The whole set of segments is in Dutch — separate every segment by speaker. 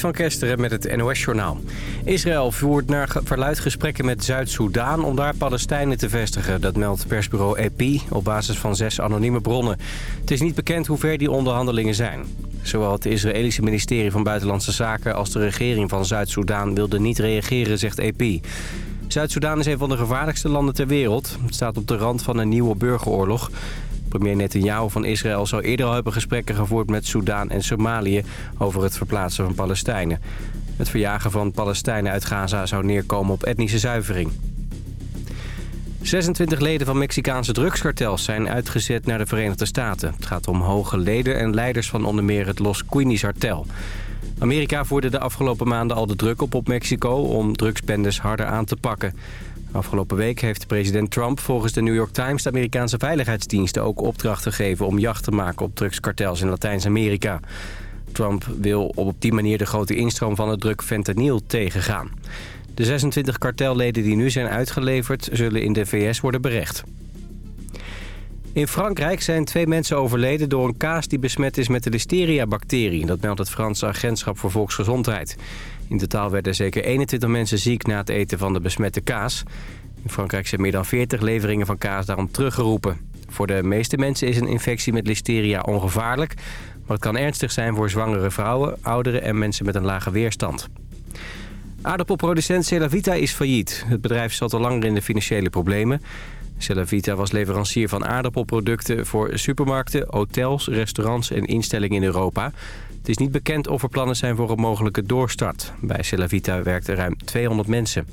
Speaker 1: Van Kesteren met het NOS-journaal. Israël voert naar verluid gesprekken met Zuid-Soedan om daar Palestijnen te vestigen. Dat meldt persbureau AP op basis van zes anonieme bronnen. Het is niet bekend hoe ver die onderhandelingen zijn. Zowel het Israëlische ministerie van Buitenlandse Zaken als de regering van Zuid-Soedan wilden niet reageren, zegt AP. Zuid-Soedan is een van de gevaarlijkste landen ter wereld. Het staat op de rand van een nieuwe burgeroorlog. Premier Netanyahu van Israël zou eerder al hebben gesprekken gevoerd met Soedan en Somalië over het verplaatsen van Palestijnen. Het verjagen van Palestijnen uit Gaza zou neerkomen op etnische zuivering. 26 leden van Mexicaanse drugskartels zijn uitgezet naar de Verenigde Staten. Het gaat om hoge leden en leiders van onder meer het Los Queenies kartel. Amerika voerde de afgelopen maanden al de druk op op Mexico om drugsbendes harder aan te pakken. Afgelopen week heeft president Trump volgens de New York Times... de Amerikaanse veiligheidsdiensten ook opdracht gegeven... om jacht te maken op drugskartels in Latijns-Amerika. Trump wil op die manier de grote instroom van het druk fentanyl tegengaan. De 26 kartelleden die nu zijn uitgeleverd... zullen in de VS worden berecht. In Frankrijk zijn twee mensen overleden door een kaas die besmet is met de listeria-bacterie. Dat meldt het Franse Agentschap voor Volksgezondheid. In totaal werden zeker 21 mensen ziek na het eten van de besmette kaas. In Frankrijk zijn meer dan 40 leveringen van kaas daarom teruggeroepen. Voor de meeste mensen is een infectie met listeria ongevaarlijk... maar het kan ernstig zijn voor zwangere vrouwen, ouderen en mensen met een lage weerstand. Aardappelproducent Celavita is failliet. Het bedrijf zat al langer in de financiële problemen. Celavita was leverancier van aardappelproducten voor supermarkten, hotels, restaurants en instellingen in Europa. Het is niet bekend of er plannen zijn voor een mogelijke doorstart. Bij Celavita werkten ruim 200 mensen.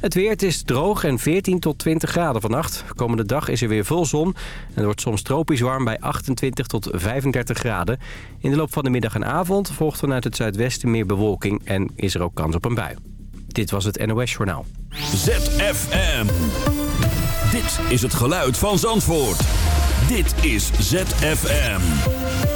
Speaker 1: Het weer, het is droog en 14 tot 20 graden vannacht. Komende dag is er weer vol zon en het wordt soms tropisch warm bij 28 tot 35 graden. In de loop van de middag en avond volgt vanuit het zuidwesten meer bewolking en is er ook kans op een bui. Dit was het NOS Journaal.
Speaker 2: ZFM. Dit is het geluid van Zandvoort. Dit is ZFM.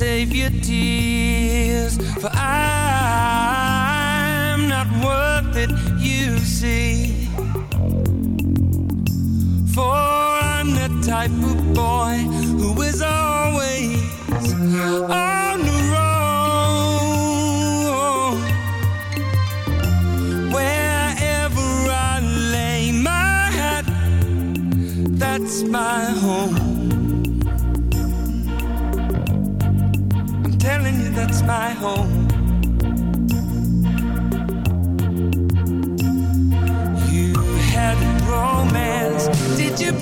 Speaker 3: Save your tears, for I'm not worth it, you see. For I'm the type of boy who is always my home. You had romance, did you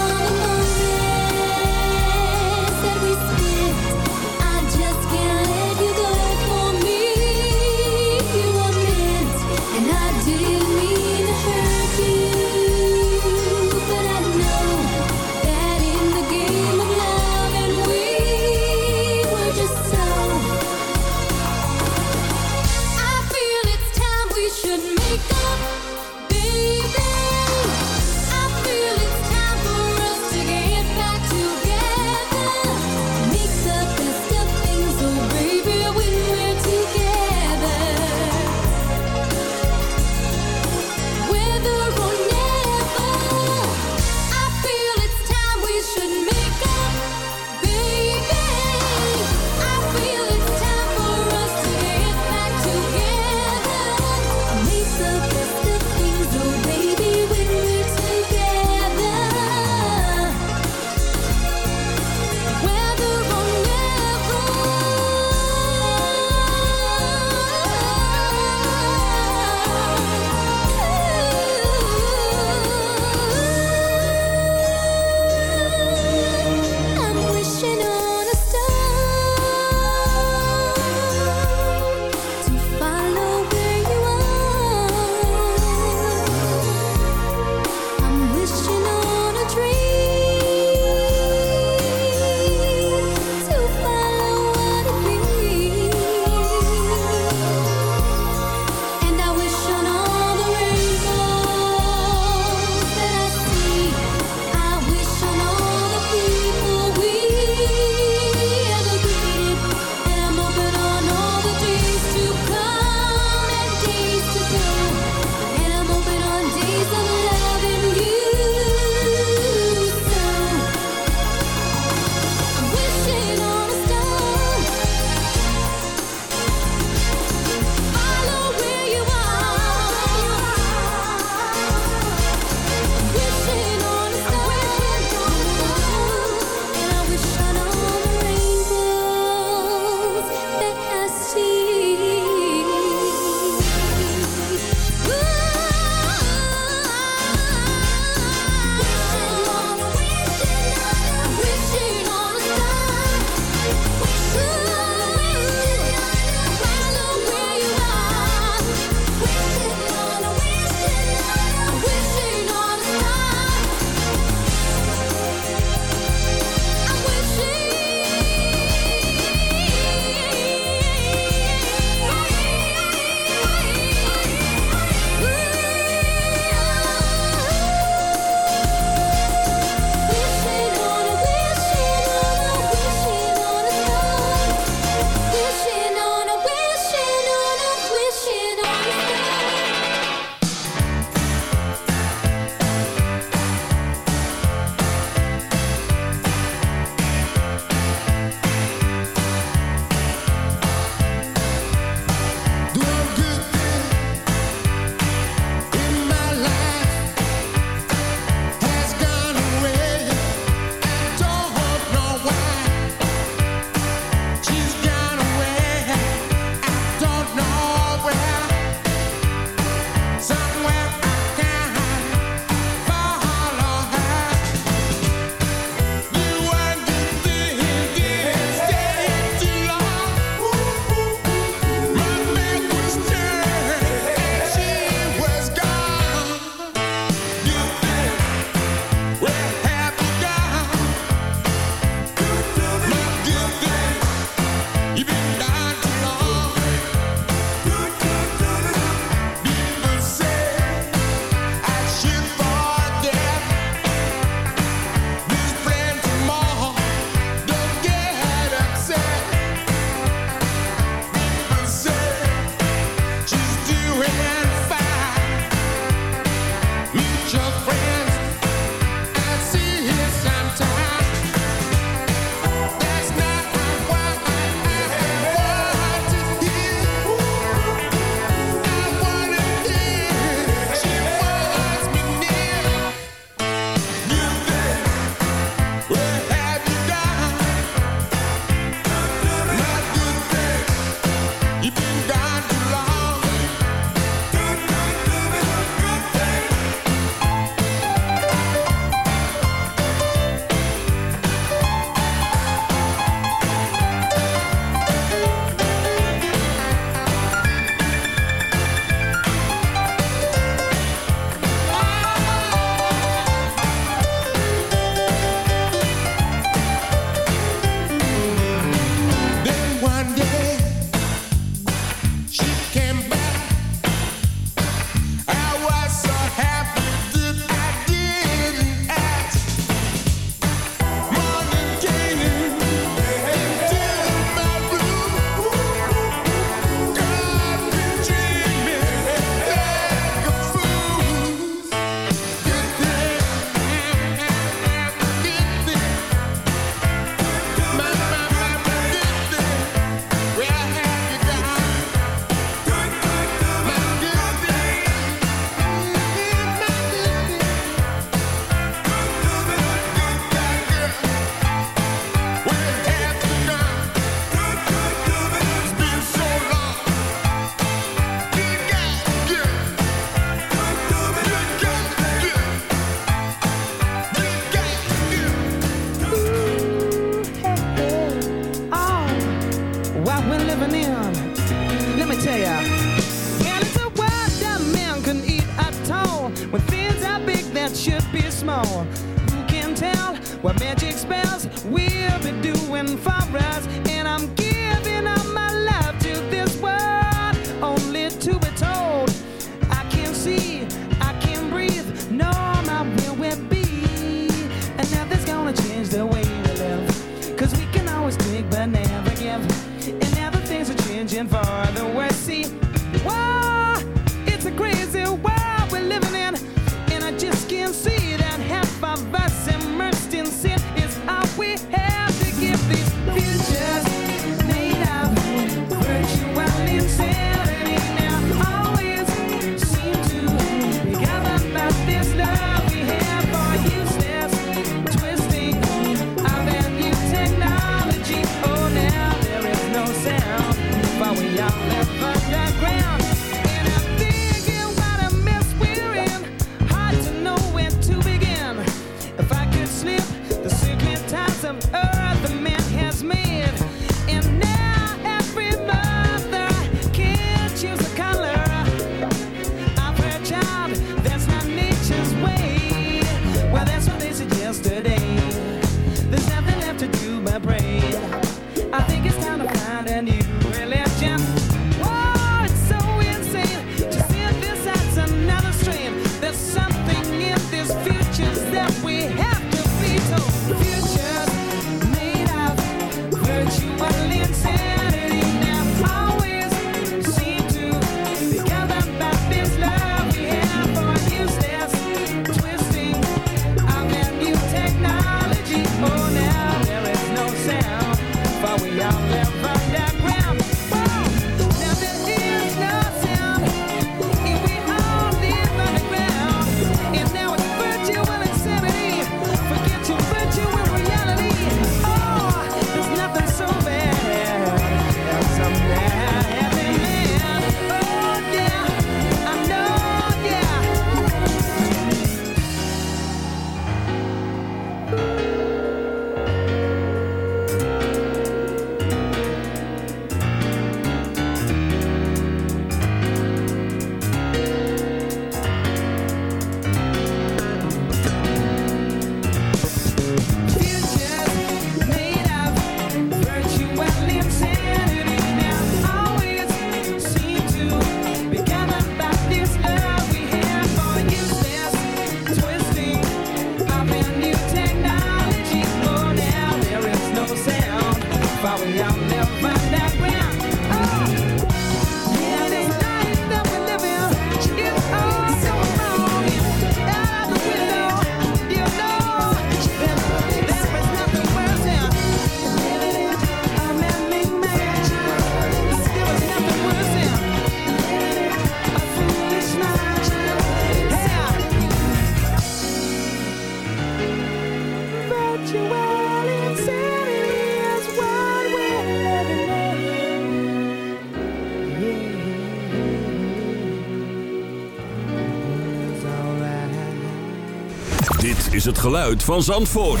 Speaker 2: geluid van Zandvoort.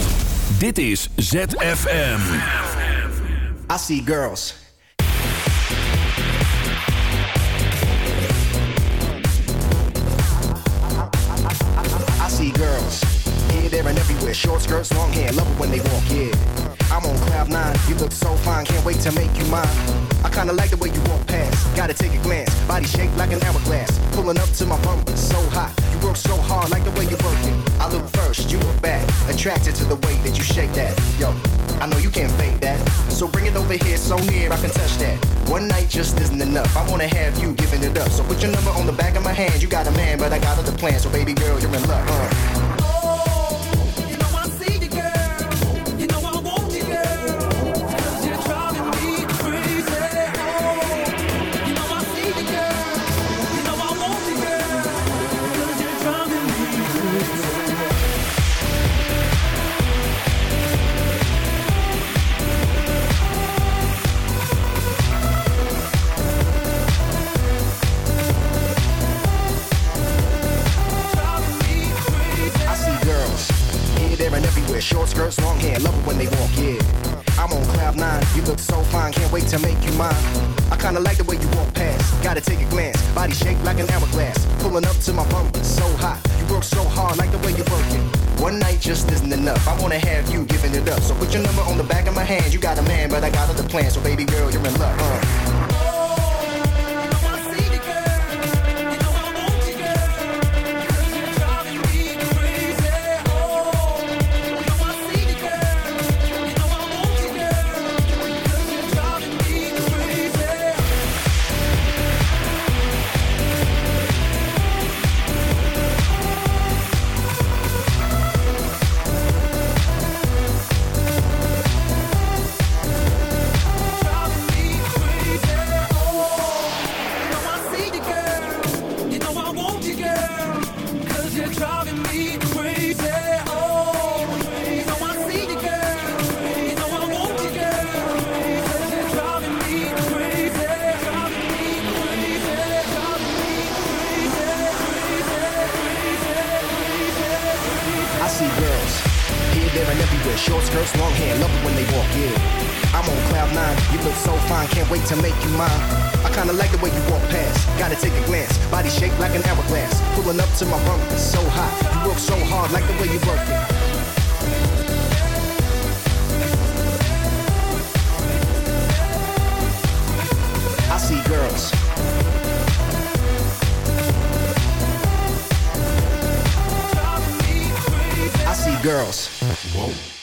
Speaker 2: Dit is ZFM.
Speaker 4: I see girls. I see girls. Here, there and everywhere. Short skirts, long hair. Love it when they walk, here. I'm on cloud nine. You look so fine, can't wait to make you mine. I kinda like the way you walk past. Gotta take a glance. Body shaped like an hourglass. Pulling up to my I can touch that. One night just isn't enough. I wanna have you giving it up. So put your number on the back of my hand. You got a man, but I got other plans. So baby So baby girls.
Speaker 5: In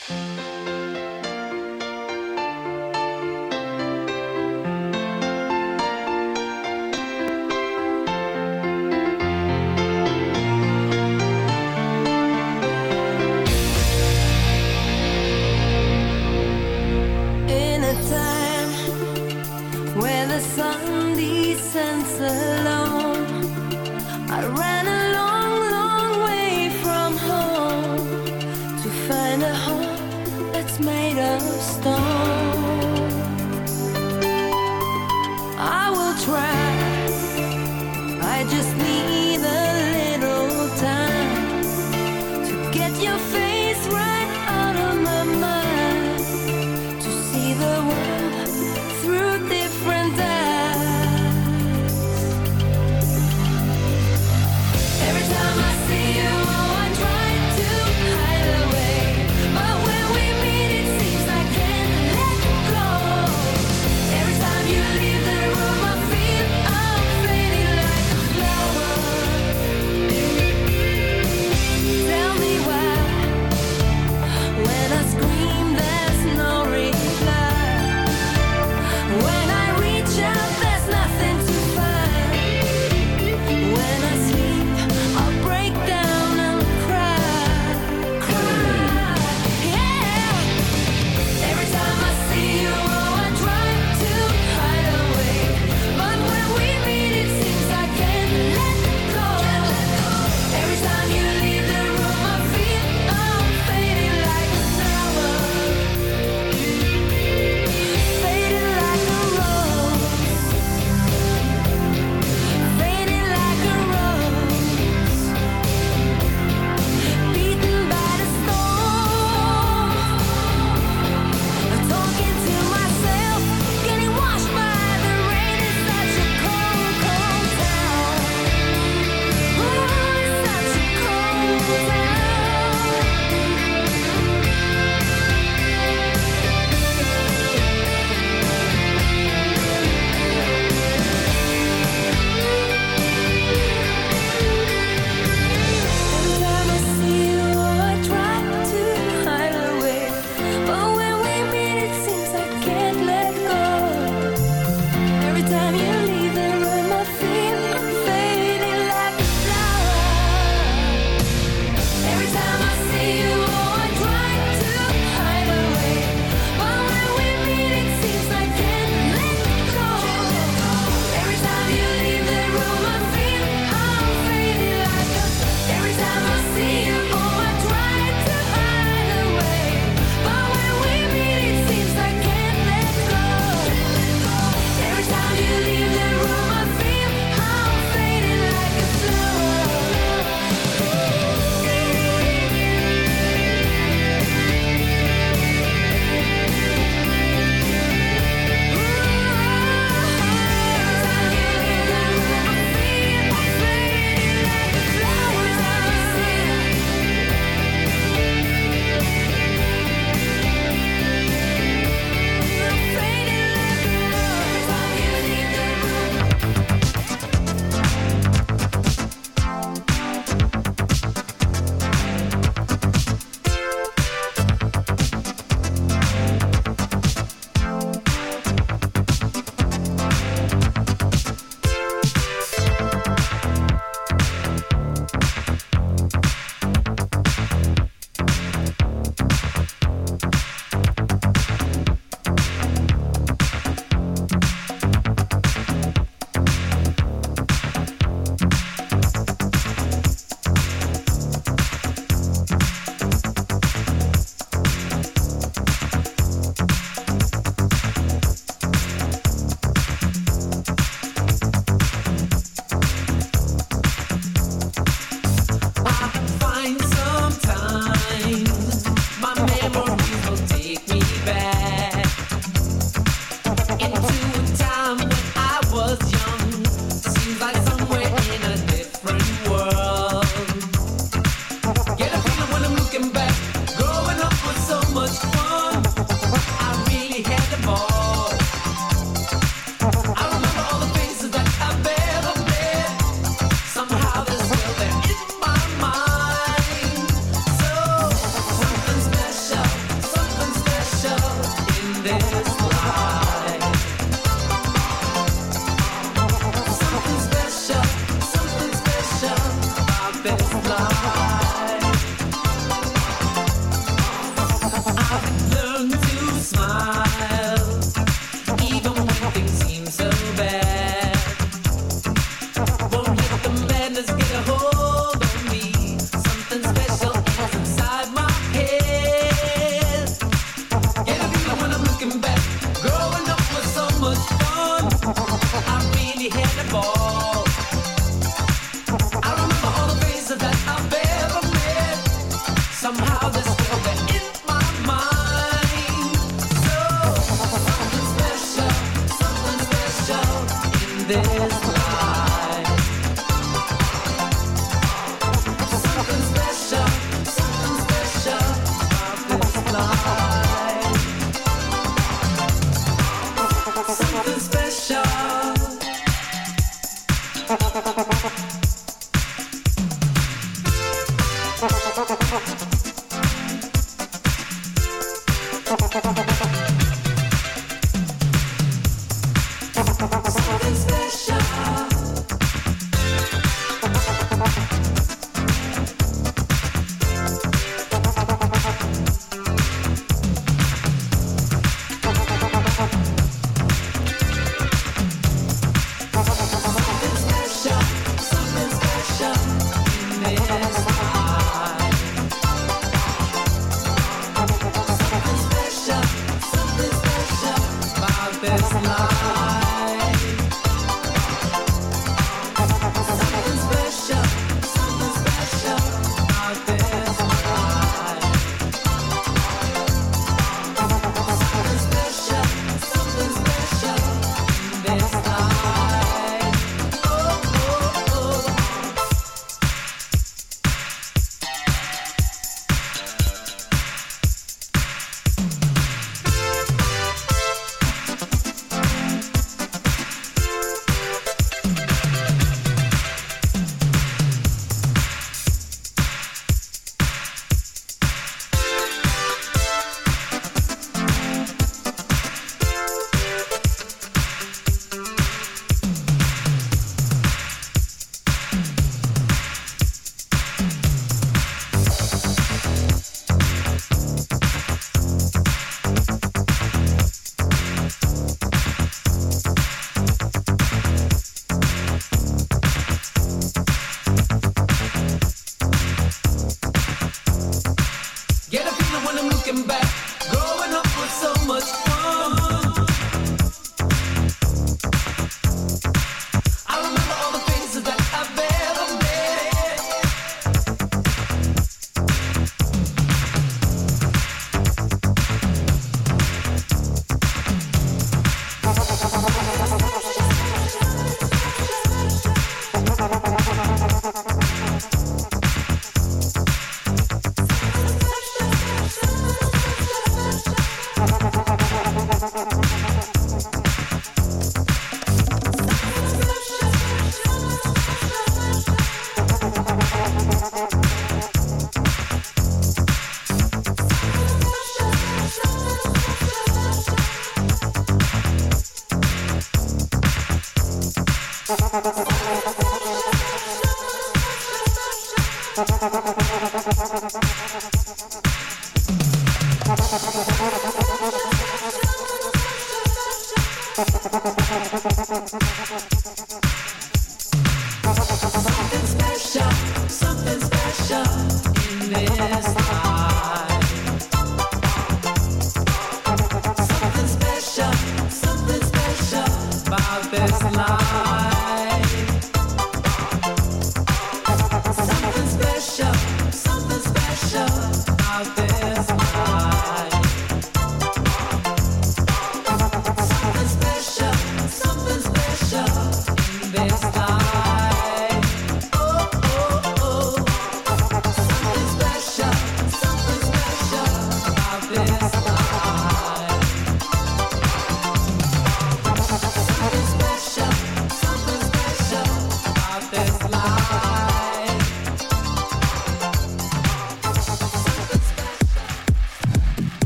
Speaker 3: Salam.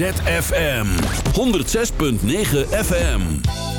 Speaker 2: ZFM 106.9 FM.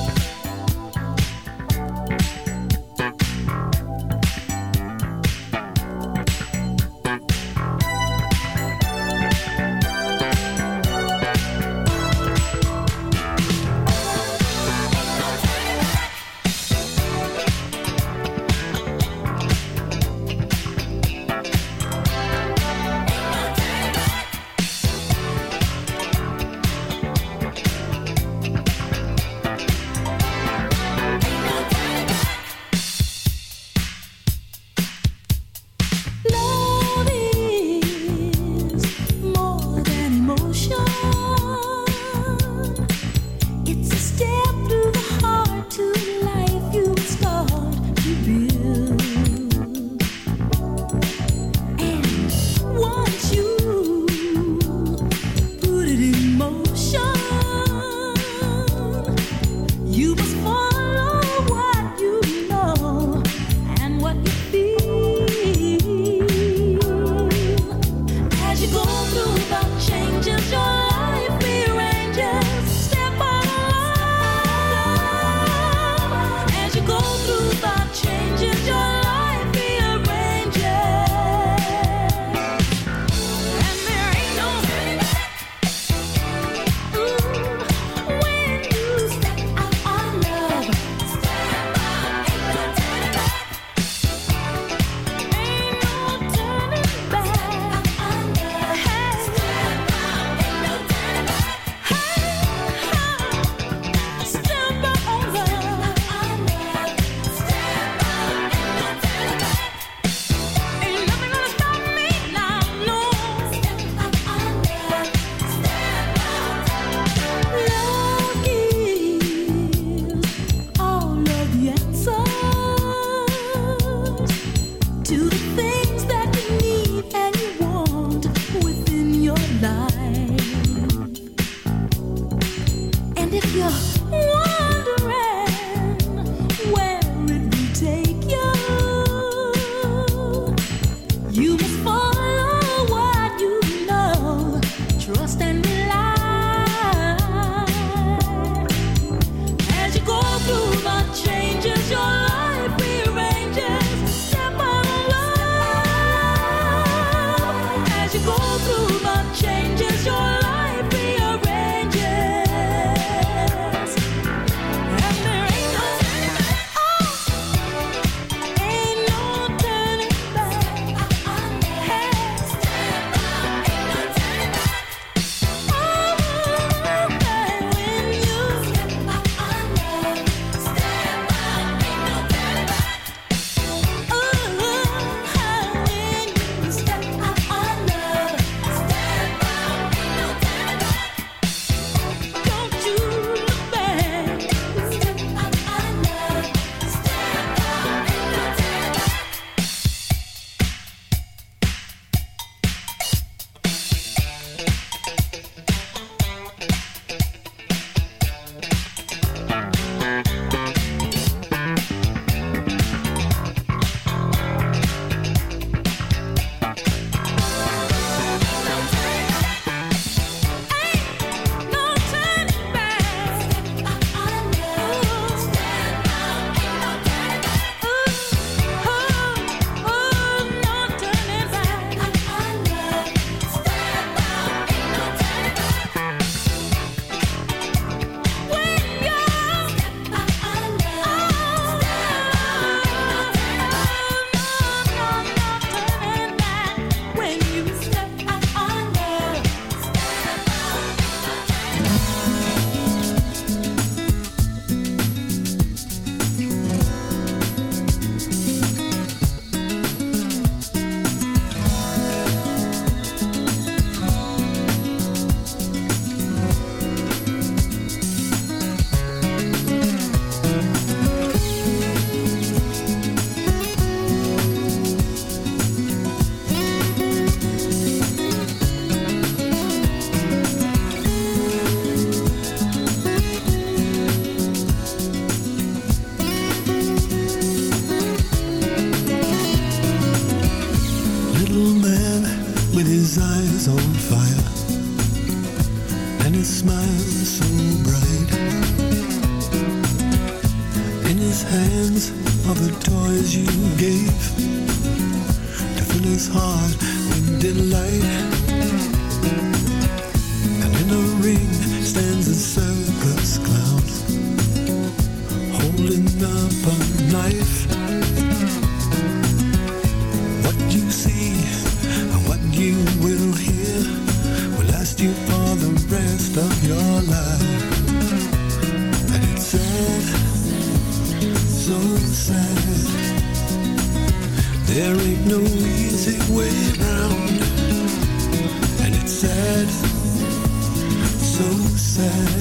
Speaker 6: you will hear will last you for the rest of your life. And it's sad, so sad. There ain't no easy way around. And it's sad, so sad.